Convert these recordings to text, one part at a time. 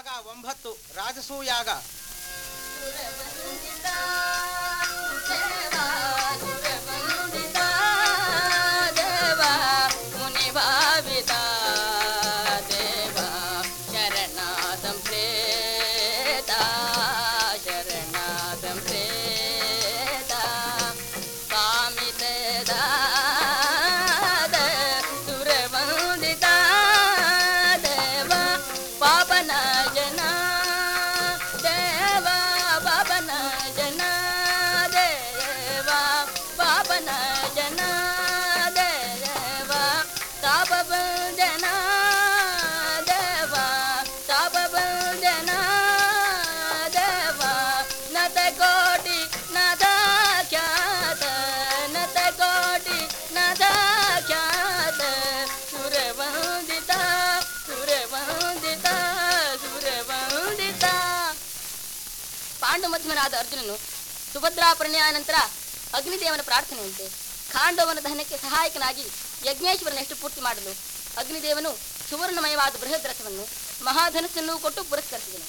ಭಾಗ ಒಂಬತ್ತು ರಾಜಸೂಯಾಗ ಪಾಂಡು ಮಧ್ಯಮನಾದ ಅರ್ಜುನನು ಸುಭದ್ರಾ ಪ್ರಣಯ ನಂತರ ಅಗ್ನಿದೇವನ ಪ್ರಾರ್ಥನೆಯಂತೆ ಖಾಂಡವನ ದಹನಕ್ಕೆ ಸಹಾಯಕನಾಗಿ ಯಜ್ಞೇಶ್ವರನ ಎಷ್ಟು ಪೂರ್ತಿ ಮಾಡಲು ಅಗ್ನಿದೇವನು ಸುವರ್ಣಮಯವಾದ ಬೃಹತ್ ರಥವನ್ನು ಮಹಾಧನಸ್ಸನ್ನು ಕೊಟ್ಟು ಪುರಸ್ಕರಿಸಿದನು.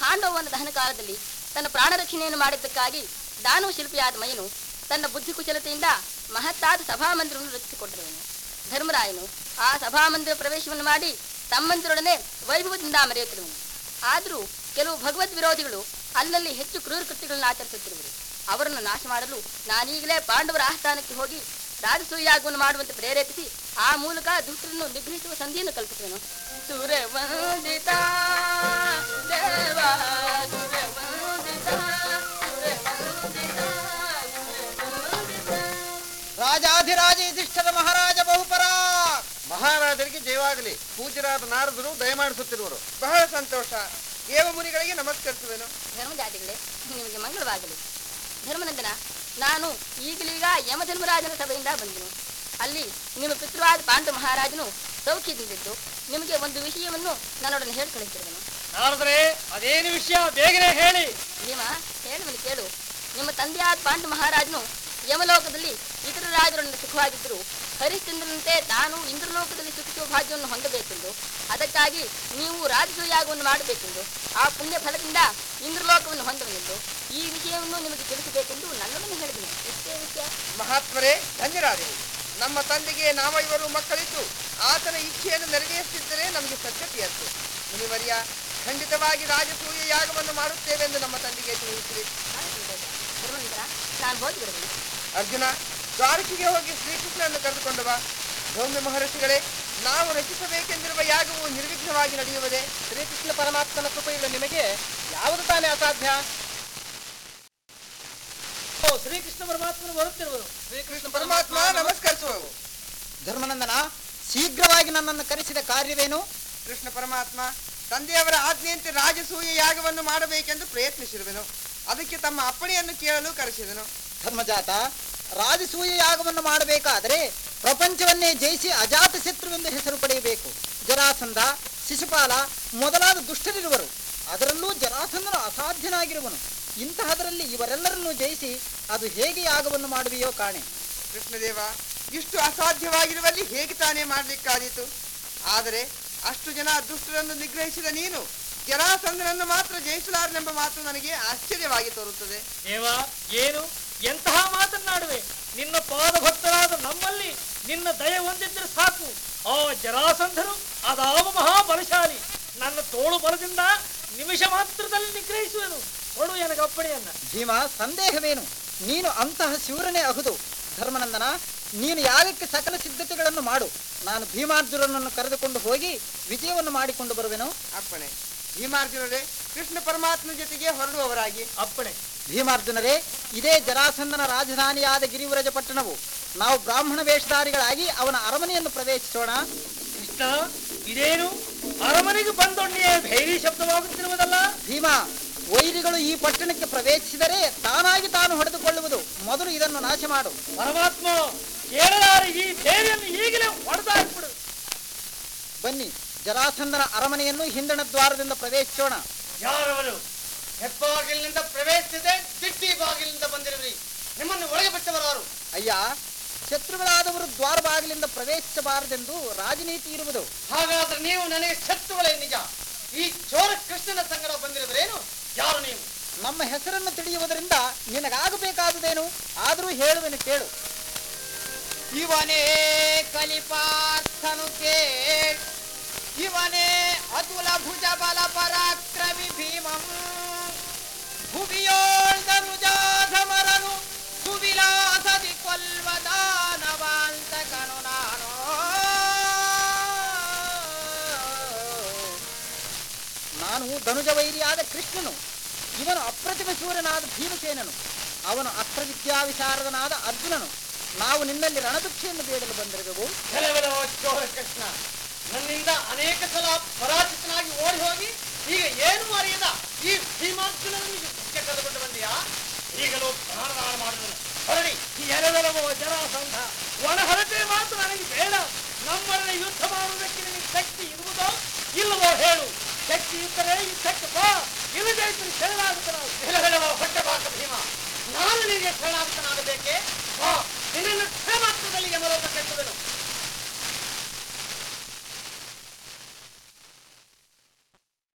ಕಾಂಡವನ ದಹನ ಕಾಲದಲ್ಲಿ ತನ್ನ ಪ್ರಾಣ ರಕ್ಷಣೆಯನ್ನು ಮಾಡಿದ್ದಕ್ಕಾಗಿ ದಾನವ ಶಿಲ್ಪಿಯಾದ ಮಯನು ತನ್ನ ಬುದ್ಧಿ ಕುಶಲತೆಯಿಂದ ಮಹತ್ತಾದ ಸಭಾಮಂದಿರವನ್ನು ರಚಿಸಿಕೊಟ್ಟಿರುವನು. ಧರ್ಮರಾಯನು ಆ ಸಭಾಮಂದಿರ ಪ್ರವೇಶವನ್ನು ಮಾಡಿ ತಮ್ಮಂದಿರೊಡನೆ ವೈಭವದಿಂದ ಮರೆಯುತ್ತಿರುವನು. ಆದರೂ ಕೆಲವು ಭಗವದ್ ವಿರೋಧಿಗಳು ಅಲ್ಲಲ್ಲಿ ಹೆಚ್ಚು ಕ್ರೂರ ಕೃತ್ಯಗಳನ್ನು ಆಚರಿಸುತ್ತಿರುವರು. ಅವರನ್ನು ನಾಶ ಮಾಡಲು ನಾನೀಗಲೇ ಪಾಂಡವರ ಆಸ್ಥಾನಕ್ಕೆ ಹೋಗಿ ರಾಜಸೂಯಾಗವನ್ನು ಮಾಡುವಂತೆ ಪ್ರೇರೇಪಿಸಿ ಆ ಮೂಲಕ ದುಷ್ಟರನ್ನು ನಿಗ್ರಹಿಸುವ ಸಂಧಿಯನ್ನು ಕಲ್ಪಿಸುವೆನು. ಸುರವಂದಿತ ರಾಜಾಧಿರಾಜ ಯುಧಿಷ್ಠರ ಮಹಾರಾಜ ಬಹುಪರ. ಮಹಾರಾಜರಿಗೆ ಜಯವಾಗಲಿ. ಪೂಜರಾದ ನಾರದರು ದಯಮಾಡಿಸುತ್ತಿರುವರು. ಬಹಳ ಸಂತೋಷ. ದೇವಮುನಿಗಳಿಗೆ ನಮಸ್ಕರಿಸುವೆನು. ಧರ್ಮಜಾತಿಗಳೇ ನಿಮಗೆ ಮಂಗಳವಾಗಲಿ. ಧರ್ಮನಂದನ ನಾನು ಈಗಲೀಗ ಯಮಧರ್ಮರಾಜನ ಸಭೆಯಿಂದ ಬಂದೆನು. ಅಲ್ಲಿ ನಿಮ್ಮ ಪಿತೃವಾದ ಪಾಂಡು ಮಹಾರಾಜನು ಸೌಖ್ಯದಿಂದಿದ್ದು ನಿಮಗೆ ಒಂದು ವಿಷಯವನ್ನು ನನ್ನೊಡನೆ ಹೇಳಿ ಕಳಿಸಿರುವನು ನಾರದ್ರೆ ಅದೇನು ವಿಷಯ? ಬೇಗನೆ ಹೇಳಿ. ನಿಮ್ಮ ಹೇಳುವನು ಕೇಳು. ನಿಮ್ಮ ತಂದೆಯಾದ ಪಾಂಡು ಮಹಾರಾಜನು ಯಮಲೋಕದಲ್ಲಿ ಇತರ ರಾಜರೊಂದಿಗೆ ಸುಖವಾಗಿದ್ದರು ಹರಿಶ್ಚಂದ್ರನಂತೆ ತಾನು ಇಂದ್ರಲೋಕದಲ್ಲಿ ಸುಖಿಸುವ ಭಾಗ್ಯವನ್ನು ಹೊಂದಬೇಕೆಂದು. ಅದಕ್ಕಾಗಿ ನೀವು ರಾಜಸೂಯಾಗವನ್ನು ಮಾಡಬೇಕೆಂದು. ಆ ಪುಣ್ಯ ಫಲದಿಂದ ಇಂದ್ರಲೋಕವನ್ನು ಹೊಂದವೆಂದು ಈ ವಿಷಯವನ್ನು ನಿಮಗೆ ತಿಳಿಸಬೇಕೆಂದು ನನ್ನನ್ನು ಹೇಳಿದನು. ಇಷ್ಟೇ ವಿಷಯ. ಮಹಾತ್ಮರೇ ಧನ್ಯರಾದ. ನಮ್ಮ ತಂದೆಗೆ ನಾವೈವರು ಮಕ್ಕಳಿದ್ದು ಆತನ ಇಚ್ಛೆಯನ್ನು ನೆರವೇರಿಸಿದ್ದರೆ ನಮಗೆ ಸದ್ಗತಿಯತ್ತು ಮುನಿವರ್ಯ ಖಂಡಿತವಾಗಿ ರಾಜಸೂಯ ಯಾಗವನ್ನು ಮಾಡುತ್ತೇವೆಂದು ನಮ್ಮ ತಂದೆಗೆ ತಿಳಿಸಿರಿ. ನಾನು ಹೋಗಿ ಬರುವೆನು. ಅರ್ಜುನ ದ್ವಾರಕಿಗೆ ಹೋಗಿ ಶ್ರೀಕೃಷ್ಣನನ್ನು ಕರೆದುಕೊಂಡು ಬಾ ಗೌಂದ ಮಹರ್ಷಿಗಳೇ ನಾವು ರಚಿಸಬೇಕೆಂದಿರುವ ಯಾಗವು ನಿರ್ವಿಘ್ನವಾಗಿ ನಡೆಯುವುದೇ? ಶ್ರೀಕೃಷ್ಣ ಪರಮಾತ್ಮನ ಕೃಪೆಯುಳ್ಳ ನಿಮಗೆ ಯಾವುದು ತಾನೇ ಅಸಾಧ್ಯ? ಓ ಶ್ರೀಕೃಷ್ಣ ಪರಮಾತ್ಮನು ಬರುತ್ತಿರುವುದು ಶ್ರೀಕೃಷ್ಣ ಪರಮಾತ್ಮ ನಮಸ್ಕರಿಸುವವು. ಧರ್ಮನಂದನ ಶೀಘ್ರವಾಗಿ ನನ್ನನ್ನು ಕರೆಸಿದ ಕಾರ್ಯವೇನು? ಕೃಷ್ಣ ಪರಮಾತ್ಮ ತಂದೆಯವರ ಆಜ್ಞೆಯಂತೆ ರಾಜಸೂಯ ಯಾಗವನ್ನು ಮಾಡಬೇಕೆಂದು ಪ್ರಯತ್ನಿಸಿರುವೆನು. ಅದಕ್ಕೆ ತಮ್ಮ ಅಪ್ಪಣೆಯನ್ನು ಕೇಳಲು ಕರೆಸಿದನು. ಧರ್ಮಜಾತ ರಾಜಸೂಯ ಯಾಗವನ್ನು ಮಾಡಬೇಕಾದರೆ ಪ್ರಪಂಚವನ್ನೇ ಜಯಿಸಿ ಅಜಾತ ಶತ್ರುವೆಂದು ಹೆಸರು ಪಡೆಯಬೇಕು. ಜರಾಸಂಧ ಶಿಶುಪಾಲ ಮೊದಲಾದ ದುಷ್ಟರಿರುವರು. ಅದರಲ್ಲೂ ಜರಾಸಂಧನು ಅಸಾಧ್ಯನಾಗಿರುವನು. ಇಂತಹದರಲ್ಲಿ ಇವರೆಲ್ಲರನ್ನೂ ಜಯಿಸಿ ಅದು ಹೇಗೆ ಯಾಗವನ್ನು ಮಾಡುವೆಯೋ ಕಾಣೆ. ಕೃಷ್ಣದೇವ ಇಷ್ಟು ಅಸಾಧ್ಯವಾಗಿರುವಲ್ಲಿ ಹೇಗೆ ತಾನೇ ಮಾಡಲಿಕ್ಕಾದೀತು? ಆದರೆ ಅಷ್ಟು ಜನ ದುಷ್ಟರನ್ನು ನಿಗ್ರಹಿಸಿದ ನೀನು ಜರಾಸಂಧನನ್ನು ಮಾತ್ರ ಜಯಿಸಲಾರನೆಂಬ ಮಾತು ನನಗೆ ಆಶ್ಚರ್ಯವಾಗಿ ತೋರುತ್ತದೆ. ದೇವ ಏನು? ಎಂತಹ ಮಾತನ್ನಾಡುವೆ? ನಿನ್ನ ಪಾದ ಭಕ್ತರಾದ ನಮ್ಮಲ್ಲಿ ನಿನ್ನ ದಯ ಹೊಂದಿದ್ರೆ ಸಾಕು. ಆ ಜರಾಸಂಧರು ಅದಾವ ಮಹಾಬಲಶಾಲಿ. ನನ್ನ ತೋಳು ಬಲದಿಂದ ನಿಮಿಷ ಮಾತ್ರದಲ್ಲಿ ನಿಗ್ರಹಿಸುವೆನು. ಕೊಡು ನನಗೆ ಅಪ್ಪಣೆಯನ್ನ. ಭೀಮ ಸಂದೇಹವೇನು? ನೀನು ಅಂತಹ ಶಿವರನೇ ಅಹುದು. ಧರ್ಮನಂದನ ನೀನು ಯಾವಕ್ಕೆ ಸಕಲ ಸಿದ್ಧತೆಗಳನ್ನು ಮಾಡು. ನಾನು ಭೀಮಾರ್ಜುನನನ್ನು ಕರೆದುಕೊಂಡು ಹೋಗಿ ವಿಜಯವನ್ನು ಮಾಡಿಕೊಂಡು ಬರುವೆನು? ಅಪ್ಪಣೆ. ಭೀಮಾರ್ಜುನರೇ ಕೃಷ್ಣ ಪರಮಾತ್ಮ ಜೊತೆಗೆ ಹೊರಡುವವರಾಗಿ. ಅಪ್ಪಣೆ. ಭೀಮಾರ್ಜುನರೇ ಇದೇ ಜರಾಸಂದನ ರಾಜಧಾನಿಯಾದ ಗಿರಿವರಜ ಪಟ್ಟಣವು. ನಾವು ಬ್ರಾಹ್ಮಣ ವೇಷಧಾರಿಗಳಾಗಿ ಅವನ ಅರಮನೆಯನ್ನು ಪ್ರವೇಶಿಸೋಣ. ಕೃಷ್ಣ ಇದೇನು ಅರಮನೆಗೆ ಬಂದೊಣ್ಣೆಯ ಭೈರಿ ಶಬ್ದವಾಗುತ್ತಿರುವುದಲ್ಲ? ಭೀಮಾ ವೈರಿಗಳು ಈ ಪಟ್ಟಣಕ್ಕೆ ಪ್ರವೇಶಿಸಿದರೆ ತಾನಾಗಿ ತಾನು ಹೊಡೆದುಕೊಳ್ಳುವುದು. ಮೊದಲು ಇದನ್ನು ನಾಶ ಮಾಡು. ಪರಮಾತ್ಮ ಕೇಳಲಾರೆ ಈ ಸೇವೆಯನ್ನು ಈಗಲೇ ಹೊಡೆದಾಕ್ಬಿಡು. ಬನ್ನಿ. ಜರಾಸಂಧನ ಅರಮನೆಯನ್ನು ಹಿಂದಣ ದ್ವಾರದಿಂದ ಪ್ರವೇಶಿಸೋಣ. ಯಾರವರು? ಹೆಬ್ಬಾಗಿಲಿನಿಂದ ಪ್ರವೇಶಿಸದೆ ದಿಟ್ಟಿ ಬಾಗಿಲಿನಿಂದ ಬಂದಿರುವಿರಿ. ನಿಮ್ಮನ್ನು ಒಳಗೆ ಬಿಟ್ಟವರಾರು. ಅಯ್ಯ ಶತ್ರುಗಳಾದವರು ದ್ವಾರ ಬಾಗಿಲಿಂದ ಪ್ರವೇಶಿಸಬಾರದೆಂದು ರಾಜನೀತಿ ಇರುವುದು. ಹಾಗಾದ್ರೆ ನೀವು ನನಗೆ ಶತ್ರುಗಳೇ ನಿಜ. ಈ ಚೋರ ಕೃಷ್ಣನ ಸಂಗಡ ಬಂದಿರುವರೇನು? ಯಾರು ನೀವು? ನಮ್ಮ ಹೆಸರನ್ನು ತಿಳಿಯುವುದರಿಂದ ನಿನಗಾಗಬೇಕಾದುದೇನು? ಆದರೂ ಹೇಳುವೆನು ಕೇಳು. ಇವನೇ ಕಲಿಪಾರ್ಥನು ಕೇಳ್. ಇವನೇ ಅತುಲ ಭುಜ ಬಲ ಪರಾಕ್ರಮಿ ಭೀಮಂ. ಭುವಿಯೋಳ್ದನುಜಾಧಮರನು ಸುವಿಲಾಸದಿ ಕೊಲ್ವ ದಾನವಾಂತಕನು ನಾನು. ನಾನು ಧನುಜ ವೈರಿಯಾದ ಕೃಷ್ಣನು, ಇವನು ಅಪ್ರತಿಮ ಸೂರ್ಯನಾದ ಭೀಮಸೇನನು, ಅವನು ಅಸ್ತ್ರವಿದ್ಯಾ ವಿಶಾರದನಾದ ಅರ್ಜುನನು. ನಾವು ನಿನ್ನಲ್ಲಿ ರಣದುಕ್ಷೆಯನ್ನು ಬೇಡಲು ಬಂದಿರುವೆವು ಎಲೆವೆಲವೋ ಜರಾಸಂಧ ಒಣಹರಟೆ ಮಾತು ನನಗೆ ಬೇಡ. ನಮ್ಮನ್ನ ಯುದ್ಧ ಮಾಡುವುದಕ್ಕೆ ನಿನಗೆ ಶಕ್ತಿ ಇರುವುದೋ ಇಲ್ಲವೋ ಹೇಳು. ಶಕ್ತಿ ಇದ್ದರೆ ಶಕ್ತಿ ಬಾ. ಇಲ್ಲದೇ ಇದ್ದರೆ ಶರಣಾಗುತ್ತ